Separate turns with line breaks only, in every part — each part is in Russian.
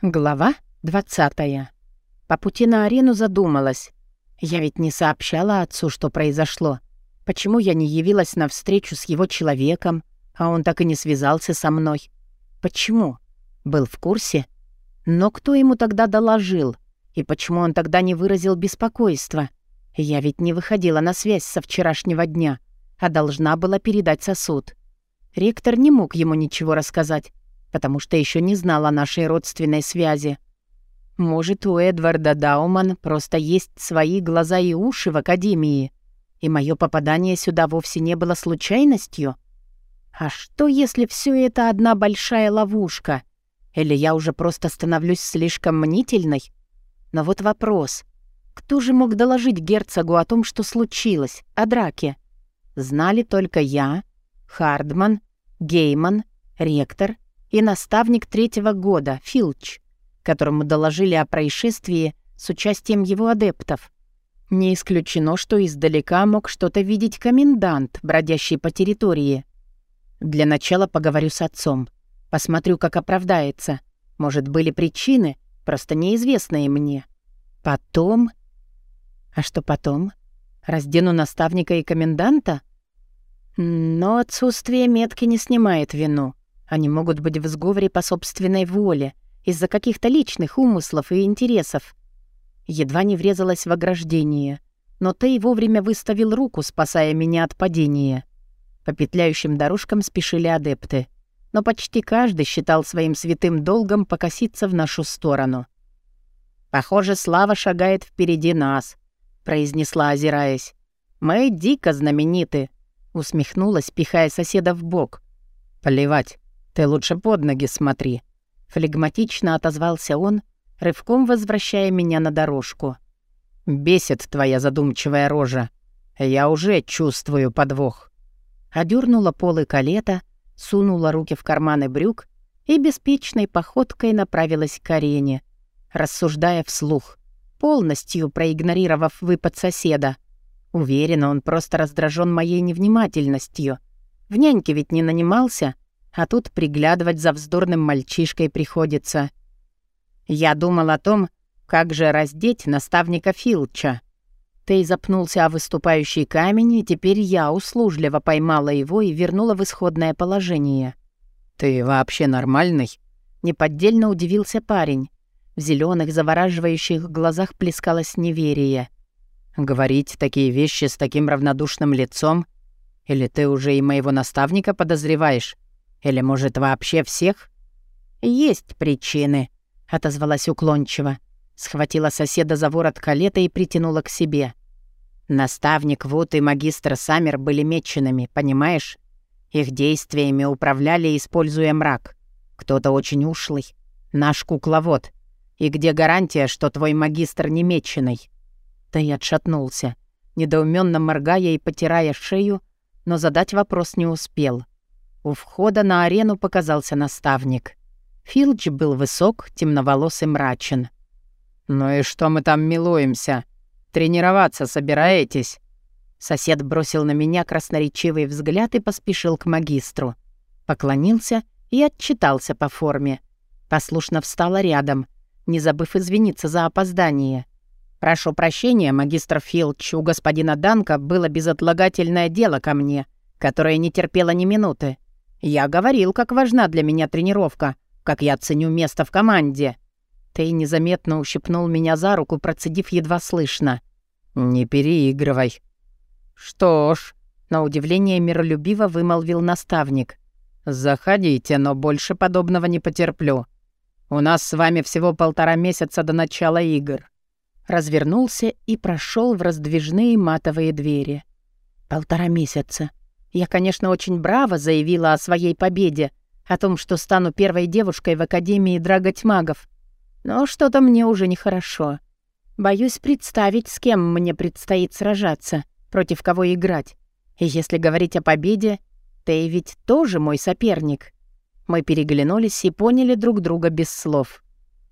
Глава 20. По пути на арену задумалась. Я ведь не сообщала отцу, что произошло. Почему я не явилась на встречу с его человеком, а он так и не связался со мной? Почему? Был в курсе? Но кто ему тогда доложил? И почему он тогда не выразил беспокойства? Я ведь не выходила на связь со вчерашнего дня, а должна была передать сосуд. Ректор не мог ему ничего рассказать, потому что еще не знал о нашей родственной связи. Может, у Эдварда Дауман просто есть свои глаза и уши в Академии, и мое попадание сюда вовсе не было случайностью? А что, если все это одна большая ловушка? Или я уже просто становлюсь слишком мнительной? Но вот вопрос. Кто же мог доложить герцогу о том, что случилось, о драке? Знали только я, Хардман, Гейман, ректор — и наставник третьего года, Филч, которому доложили о происшествии с участием его адептов. Не исключено, что издалека мог что-то видеть комендант, бродящий по территории. Для начала поговорю с отцом. Посмотрю, как оправдается. Может, были причины, просто неизвестные мне. Потом... А что потом? Раздену наставника и коменданта? Но отсутствие метки не снимает вину. Они могут быть в сговоре по собственной воле, из-за каких-то личных умыслов и интересов. Едва не врезалась в ограждение, но Тей вовремя выставил руку, спасая меня от падения. По петляющим дорожкам спешили адепты, но почти каждый считал своим святым долгом покоситься в нашу сторону. «Похоже, Слава шагает впереди нас», — произнесла, озираясь. «Мы дико знамениты», — усмехнулась, пихая соседа в бок. «Плевать. «Ты лучше под ноги смотри», — флегматично отозвался он, рывком возвращая меня на дорожку. «Бесит твоя задумчивая рожа. Я уже чувствую подвох». Одернула полы калета, сунула руки в карманы брюк и беспечной походкой направилась к арене, рассуждая вслух, полностью проигнорировав выпад соседа. Уверена, он просто раздражен моей невнимательностью. В няньке ведь не нанимался — а тут приглядывать за вздорным мальчишкой приходится. Я думал о том, как же раздеть наставника Филча. Тей запнулся о выступающий камень, и теперь я услужливо поймала его и вернула в исходное положение. «Ты вообще нормальный?» Неподдельно удивился парень. В зеленых завораживающих глазах плескалось неверие. «Говорить такие вещи с таким равнодушным лицом? Или ты уже и моего наставника подозреваешь?» Или, может, вообще всех?» «Есть причины», — отозвалась уклончиво. Схватила соседа за ворот калета и притянула к себе. Наставник Вуд и магистр Саммер были меченными, понимаешь? Их действиями управляли, используя мрак. Кто-то очень ушлый. Наш кукловод. И где гарантия, что твой магистр не меченый?» И отшатнулся, недоуменно моргая и потирая шею, но задать вопрос не успел. У входа на арену показался наставник. Филч был высок, темноволос и мрачен. «Ну и что мы там милуемся? Тренироваться собираетесь?» Сосед бросил на меня красноречивый взгляд и поспешил к магистру. Поклонился и отчитался по форме. Послушно встала рядом, не забыв извиниться за опоздание. «Прошу прощения, магистр Филч, у господина Данка было безотлагательное дело ко мне, которое не терпело ни минуты. Я говорил, как важна для меня тренировка, как я ценю место в команде. Ты незаметно ущипнул меня за руку, процедив едва слышно. «Не переигрывай». «Что ж», — на удивление миролюбиво вымолвил наставник. «Заходите, но больше подобного не потерплю. У нас с вами всего полтора месяца до начала игр». Развернулся и прошел в раздвижные матовые двери. «Полтора месяца. Я, конечно, очень браво заявила о своей победе, о том, что стану первой девушкой в Академии драгать магов. Но что-то мне уже нехорошо. Боюсь представить, с кем мне предстоит сражаться, против кого играть. И если говорить о победе, ты ведь тоже мой соперник. Мы переглянулись и поняли друг друга без слов.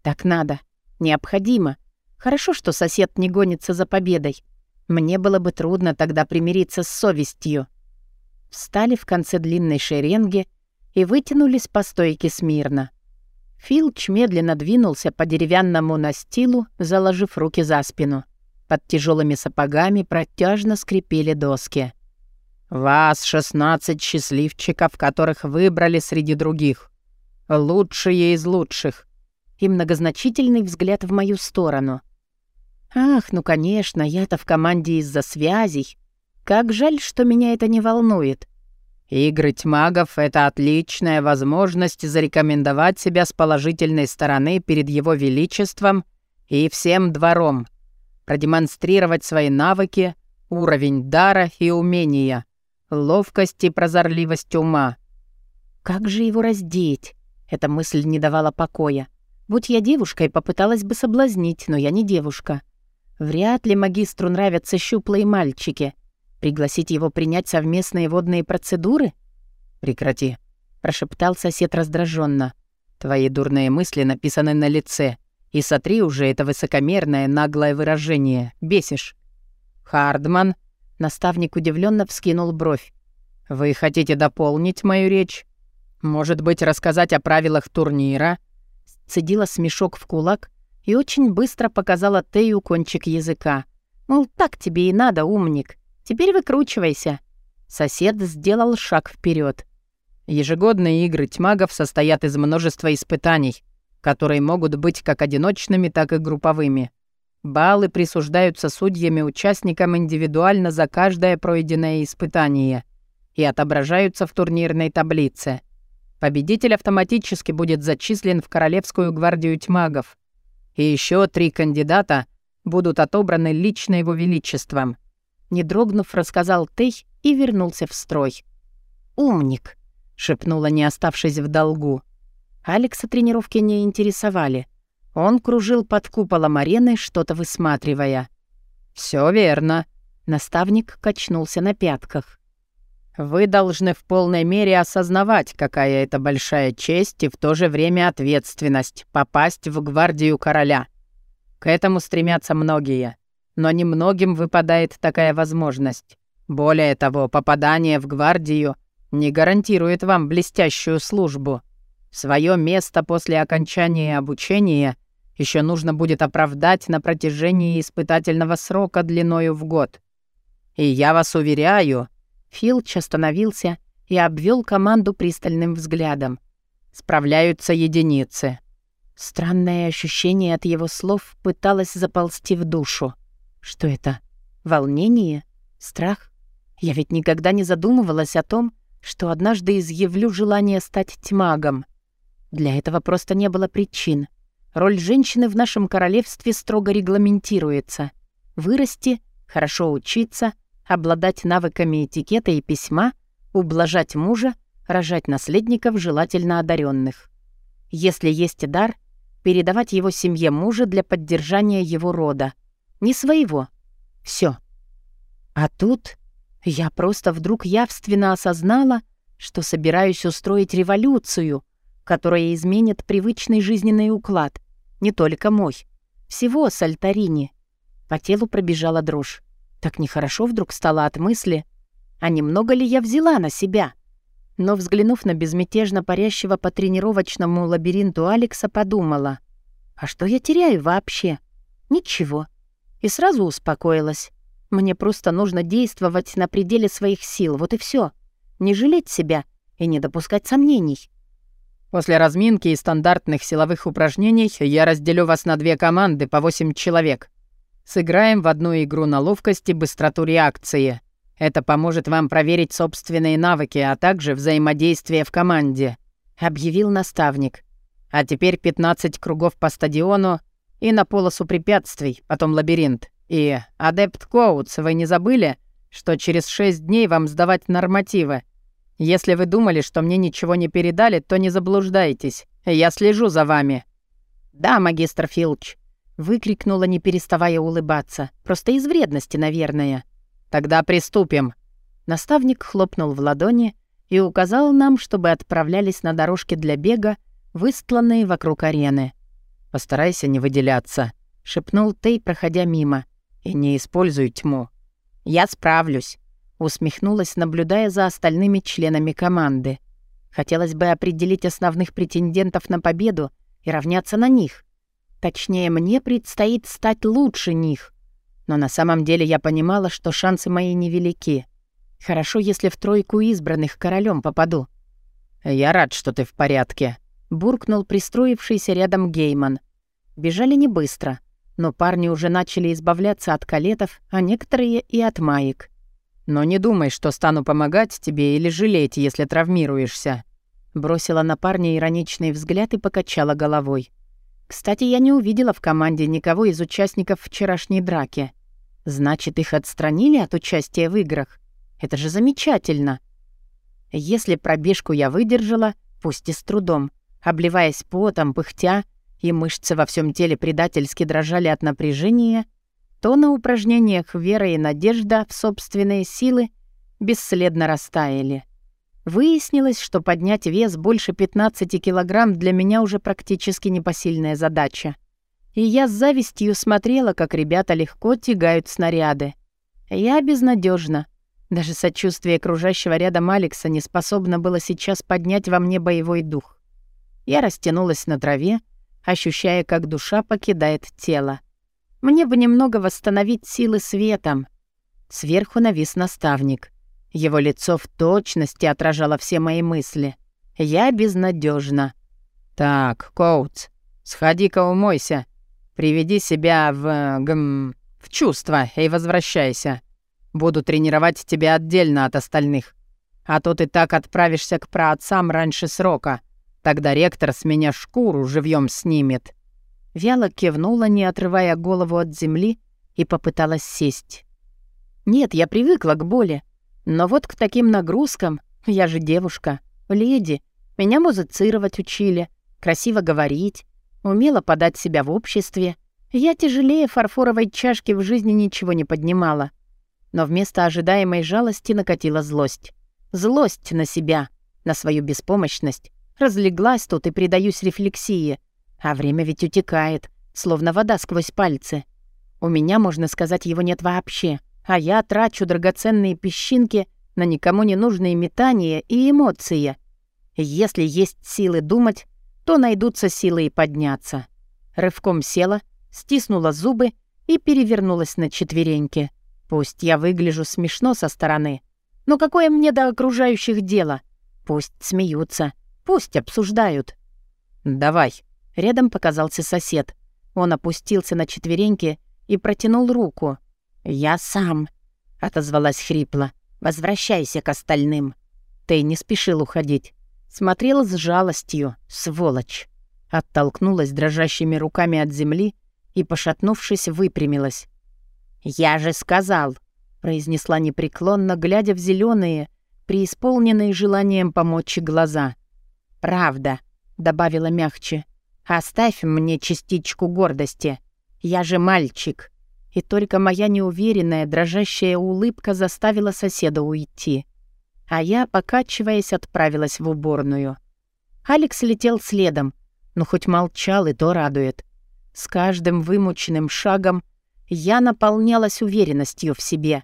Так надо. Необходимо. Хорошо, что сосед не гонится за победой. Мне было бы трудно тогда примириться с совестью встали в конце длинной шеренги и вытянулись по стойке смирно. Филч медленно двинулся по деревянному настилу, заложив руки за спину. Под тяжелыми сапогами протяжно скрипели доски. «Вас шестнадцать счастливчиков, которых выбрали среди других. Лучшие из лучших». И многозначительный взгляд в мою сторону. «Ах, ну конечно, я-то в команде из-за связей. Как жаль, что меня это не волнует. Игры тьмагов — это отличная возможность зарекомендовать себя с положительной стороны перед его величеством и всем двором, продемонстрировать свои навыки, уровень дара и умения, ловкость и прозорливость ума. Как же его раздеть? Эта мысль не давала покоя. Будь я девушкой, попыталась бы соблазнить, но я не девушка. Вряд ли магистру нравятся щуплые мальчики — Пригласить его принять совместные водные процедуры? Прекрати, прошептал сосед раздраженно. Твои дурные мысли написаны на лице. И сотри уже это высокомерное, наглое выражение. Бесишь. Хардман, наставник удивленно вскинул бровь. Вы хотите дополнить мою речь? Может быть, рассказать о правилах турнира? Цедила смешок в кулак и очень быстро показала Тею кончик языка. Мол, так тебе и надо, умник. Теперь выкручивайся». Сосед сделал шаг вперед. Ежегодные игры тьмагов состоят из множества испытаний, которые могут быть как одиночными, так и групповыми. Баллы присуждаются судьями участникам индивидуально за каждое пройденное испытание и отображаются в турнирной таблице. Победитель автоматически будет зачислен в Королевскую гвардию тьмагов. И еще три кандидата будут отобраны лично его величеством. Не дрогнув, рассказал Тей и вернулся в строй. «Умник», — шепнула, не оставшись в долгу. Алекса тренировки не интересовали. Он кружил под куполом арены, что-то высматривая. Все верно», — наставник качнулся на пятках. «Вы должны в полной мере осознавать, какая это большая честь и в то же время ответственность — попасть в гвардию короля. К этому стремятся многие но немногим выпадает такая возможность. Более того, попадание в гвардию не гарантирует вам блестящую службу. Своё место после окончания обучения еще нужно будет оправдать на протяжении испытательного срока длиною в год. И я вас уверяю, Филч остановился и обвел команду пристальным взглядом. Справляются единицы. Странное ощущение от его слов пыталось заползти в душу. Что это? Волнение? Страх? Я ведь никогда не задумывалась о том, что однажды изъявлю желание стать тьмагом. Для этого просто не было причин. Роль женщины в нашем королевстве строго регламентируется. Вырасти, хорошо учиться, обладать навыками этикета и письма, ублажать мужа, рожать наследников, желательно одаренных. Если есть дар, передавать его семье мужа для поддержания его рода — не своего. Все. А тут я просто вдруг явственно осознала, что собираюсь устроить революцию, которая изменит привычный жизненный уклад. Не только мой. Всего Сальтарини. По телу пробежала дрожь. Так нехорошо вдруг стало от мысли, а немного ли я взяла на себя? Но, взглянув на безмятежно парящего по тренировочному лабиринту Алекса, подумала, а что я теряю вообще? Ничего и сразу успокоилась. Мне просто нужно действовать на пределе своих сил, вот и все. Не жалеть себя и не допускать сомнений. После разминки и стандартных силовых упражнений я разделю вас на две команды по восемь человек. Сыграем в одну игру на ловкость и быстроту реакции. Это поможет вам проверить собственные навыки, а также взаимодействие в команде», — объявил наставник. «А теперь 15 кругов по стадиону и на полосу препятствий, потом лабиринт. И, адепт Коутс, вы не забыли, что через шесть дней вам сдавать нормативы? Если вы думали, что мне ничего не передали, то не заблуждайтесь. Я слежу за вами». «Да, магистр Филч», — выкрикнула, не переставая улыбаться. «Просто из вредности, наверное». «Тогда приступим». Наставник хлопнул в ладони и указал нам, чтобы отправлялись на дорожки для бега, выстланные вокруг арены. «Постарайся не выделяться», — шепнул Тей, проходя мимо. «И не используй тьму». «Я справлюсь», — усмехнулась, наблюдая за остальными членами команды. Хотелось бы определить основных претендентов на победу и равняться на них. Точнее, мне предстоит стать лучше них. Но на самом деле я понимала, что шансы мои невелики. Хорошо, если в тройку избранных королем попаду.
«Я рад, что ты в порядке», —
буркнул пристроившийся рядом Гейман. Бежали не быстро, но парни уже начали избавляться от калетов, а некоторые и от маек.
«Но не думай, что стану помогать тебе или жалеть, если травмируешься».
Бросила на парня ироничный взгляд и покачала головой. Кстати, я не увидела в команде никого из участников вчерашней драки. Значит, их отстранили от участия в играх. Это же замечательно. Если пробежку я выдержала, пусть и с трудом, обливаясь потом, пыхтя, и мышцы во всем теле предательски дрожали от напряжения, то на упражнениях вера и надежда в собственные силы бесследно растаяли. Выяснилось, что поднять вес больше 15 килограмм для меня уже практически непосильная задача. И я с завистью смотрела, как ребята легко тягают снаряды. Я безнадежна. Даже сочувствие окружающего рядом Алекса не способно было сейчас поднять во мне боевой дух. Я растянулась на траве, ощущая, как душа покидает тело. Мне бы немного восстановить силы светом. Сверху навис наставник — его лицо в точности отражало все мои мысли. Я безнадежна.
«Так, Коутс, сходи-ка умойся. Приведи себя в... гм... в чувство и возвращайся. Буду тренировать тебя отдельно от остальных. А то ты так отправишься к праотцам раньше срока. Тогда ректор с меня шкуру живьем снимет».
Вяло кивнула, не отрывая голову от земли, и попыталась сесть. «Нет, я привыкла к боли. Но вот к таким нагрузкам, я же девушка, леди, меня музицировать учили, красиво говорить, умела подать себя в обществе. Я тяжелее фарфоровой чашки в жизни ничего не поднимала. Но вместо ожидаемой жалости накатила злость. Злость на себя, на свою беспомощность. Разлеглась тут и предаюсь рефлексии. А время ведь утекает, словно вода сквозь пальцы. У меня, можно сказать, его нет вообще а я трачу драгоценные песчинки на никому не нужные метания и эмоции. Если есть силы думать, то найдутся силы и подняться. Рывком села, стиснула зубы и перевернулась на четвереньки. Пусть я выгляжу смешно со стороны, но какое мне до окружающих дело? Пусть смеются, пусть обсуждают.
«Давай», —
рядом показался сосед. Он опустился на четвереньки и протянул руку. «Я сам», — отозвалась хрипло. «Возвращайся к остальным». Ты не спешил уходить. Смотрел с жалостью, сволочь. Оттолкнулась дрожащими руками от земли и, пошатнувшись, выпрямилась. «Я же сказал», — произнесла непреклонно, глядя в зеленые, преисполненные желанием помочь глаза. «Правда», — добавила мягче, — «оставь мне частичку гордости. Я же мальчик». И только моя неуверенная, дрожащая улыбка заставила соседа уйти. А я, покачиваясь, отправилась в уборную. Алекс летел следом, но хоть молчал, и то радует. С каждым вымученным шагом я наполнялась уверенностью в себе.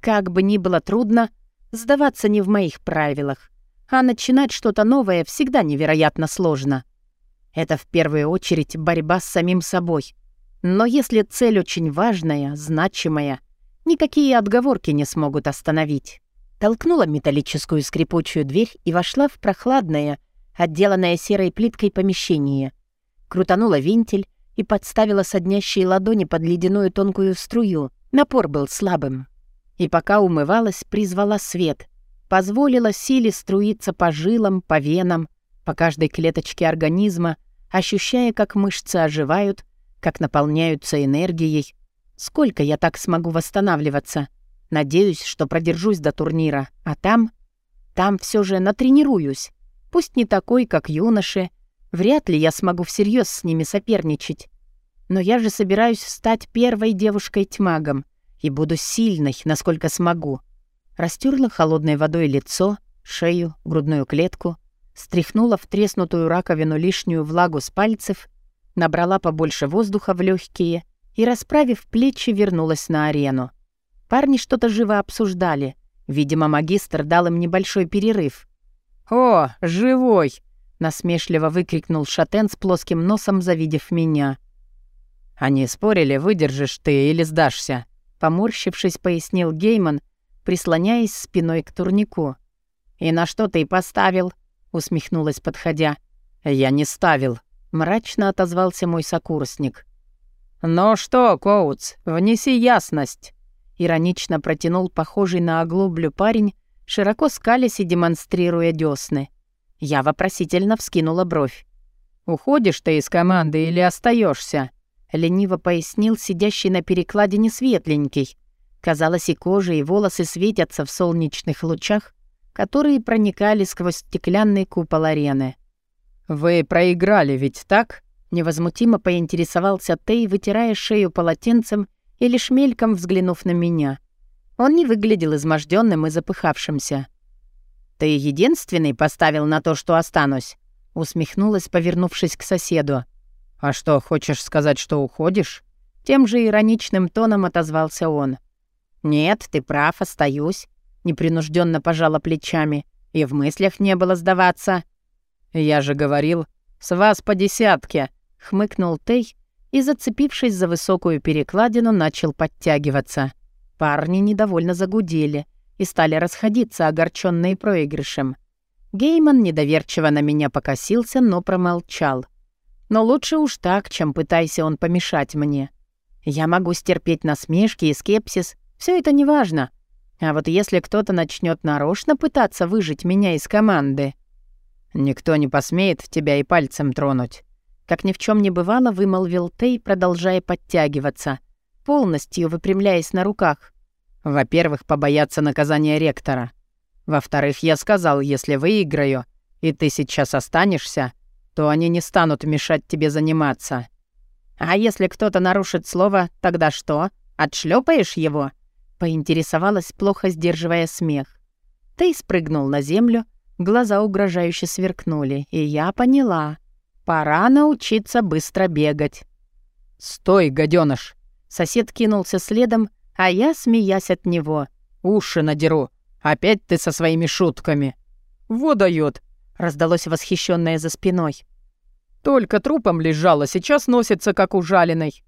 Как бы ни было трудно, сдаваться не в моих правилах, а начинать что-то новое всегда невероятно сложно. Это в первую очередь борьба с самим собой — но если цель очень важная, значимая, никакие отговорки не смогут остановить. Толкнула металлическую скрипучую дверь и вошла в прохладное, отделанное серой плиткой помещение. Крутанула вентиль и подставила соднящие ладони под ледяную тонкую струю. Напор был слабым. И пока умывалась, призвала свет. Позволила силе струиться по жилам, по венам, по каждой клеточке организма, ощущая, как мышцы оживают, как наполняются энергией. Сколько я так смогу восстанавливаться? Надеюсь, что продержусь до турнира. А там? Там все же натренируюсь. Пусть не такой, как юноши. Вряд ли я смогу всерьез с ними соперничать. Но я же собираюсь стать первой девушкой-тьмагом и буду сильной, насколько смогу. Растерла холодной водой лицо, шею, грудную клетку, стряхнула в треснутую раковину лишнюю влагу с пальцев набрала побольше воздуха в легкие и, расправив плечи, вернулась на арену. Парни что-то живо обсуждали. Видимо, магистр дал им небольшой перерыв.
«О, живой!
насмешливо выкрикнул Шатен с плоским носом, завидев меня.
«Они спорили, выдержишь ты или сдашься», —
поморщившись, пояснил Гейман, прислоняясь спиной к турнику. «И на что ты поставил?» — усмехнулась, подходя.
«Я не ставил», —
мрачно отозвался мой сокурсник.
«Ну что, Коутс, внеси ясность», —
иронично протянул похожий на оглоблю парень, широко скалясь и демонстрируя десны. Я вопросительно вскинула бровь.
«Уходишь ты из команды или остаешься?
лениво пояснил сидящий на перекладине светленький. Казалось, и кожа, и волосы светятся в солнечных лучах, которые проникали сквозь стеклянный купол арены.
«Вы проиграли ведь так?»
Невозмутимо поинтересовался Тей, вытирая шею полотенцем и лишь мельком взглянув на меня. Он не выглядел изможденным и запыхавшимся. «Ты единственный поставил на то, что останусь?» Усмехнулась, повернувшись к соседу.
«А что, хочешь сказать, что уходишь?»
Тем же ироничным тоном отозвался он. «Нет, ты прав, остаюсь», — непринужденно пожала плечами. «И в мыслях не было сдаваться».
«Я же говорил, с вас по десятке», —
хмыкнул Тей и, зацепившись за высокую перекладину, начал подтягиваться. Парни недовольно загудели и стали расходиться, огорченные проигрышем. Гейман недоверчиво на меня покосился, но промолчал. Но лучше уж так, чем пытайся он помешать мне. Я могу стерпеть насмешки и скепсис, все это неважно. А вот если кто-то начнет нарочно пытаться выжить меня из команды...
«Никто не посмеет тебя и пальцем тронуть»,
как ни в чем не бывало, вымолвил Тей, продолжая подтягиваться, полностью выпрямляясь на руках.
«Во-первых, побояться наказания ректора. Во-вторых, я сказал, если выиграю, и ты сейчас останешься, то они не станут мешать тебе заниматься.
А если кто-то нарушит слово, тогда что? Отшлепаешь его?» Поинтересовалась, плохо сдерживая смех. Ты спрыгнул на землю, глаза угрожающе сверкнули, и я поняла. Пора научиться быстро бегать.
«Стой, гаденыш!
Сосед кинулся следом, а я, смеясь от него.
«Уши надеру! Опять ты со своими шутками!» «Вот дает!
раздалось восхищенное за спиной.
«Только трупом лежала, сейчас носится, как ужаленный».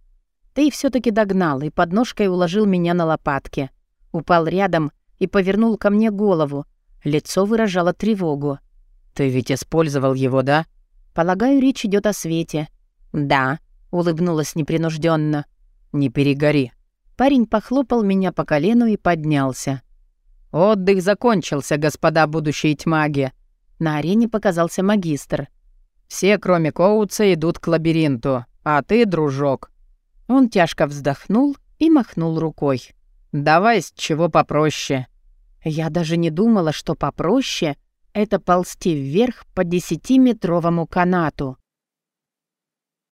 Ты все таки догнал и подножкой уложил меня на лопатки. Упал рядом и повернул ко мне голову. Лицо выражало тревогу.
«Ты ведь использовал его, да?»
«Полагаю, речь идет о свете». «Да», — улыбнулась непринужденно.
«Не перегори».
Парень похлопал меня по колену и поднялся.
«Отдых закончился, господа будущие тьмаги.
На арене показался магистр.
«Все, кроме Коутса, идут к лабиринту. А ты, дружок...»
Он тяжко вздохнул и махнул рукой.
«Давай с чего попроще».
Я даже не думала, что попроще — это ползти вверх по десятиметровому канату.